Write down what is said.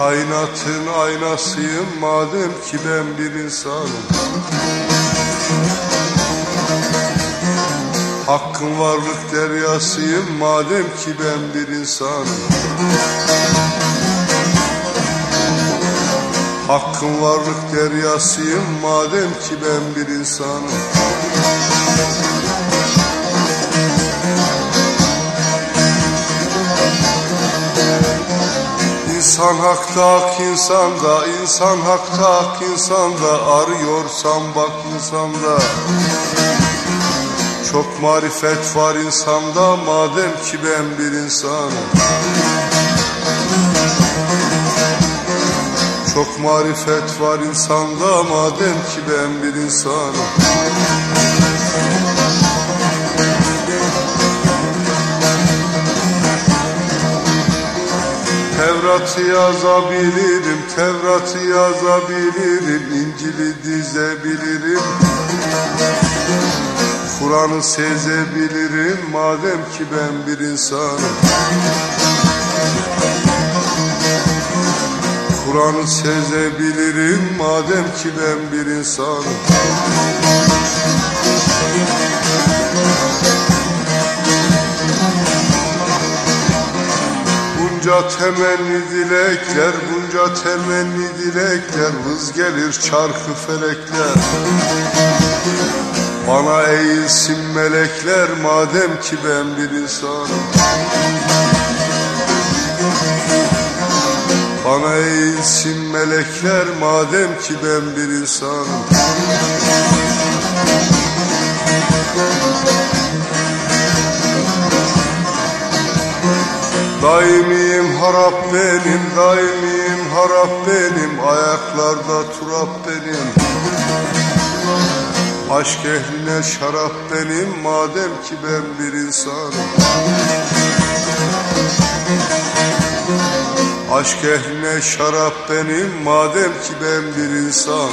Kainatın aynasıyım madem ki ben bir insanım. Hakkın varlık deryasıyım madem ki ben bir insanım. Hakkın varlık deryasıyım madem ki ben bir insanım İnsan hakta hak insanda, insan hakta hak insanda Arıyorsam bak insanda. Çok marifet var insanda madem ki ben bir insanım. Çok marifet var insanda madem ki ben bir insanım Tevrat'ı yazabilirim, Tevrat'ı yazabilirim, İncil'i dizebilirim. Kur'an'ı sezebilirim madem ki ben bir insanım. Kur'an'ı sezebilirim madem ki ben bir insanım. Bunca temenni dilekler, bunca temenni dilekler Vız gelir çarkı felekler. Bana eğilsin melekler madem ki ben bir insanım. Bana eğilsin melekler madem ki ben bir insanım Daimiyim harap benim, daimiyim harap benim Ayaklarda turap benim. Aşk ehline şarap benim Madem ki ben bir insanım. Aşk ehline şarap benim Madem ki ben bir insanım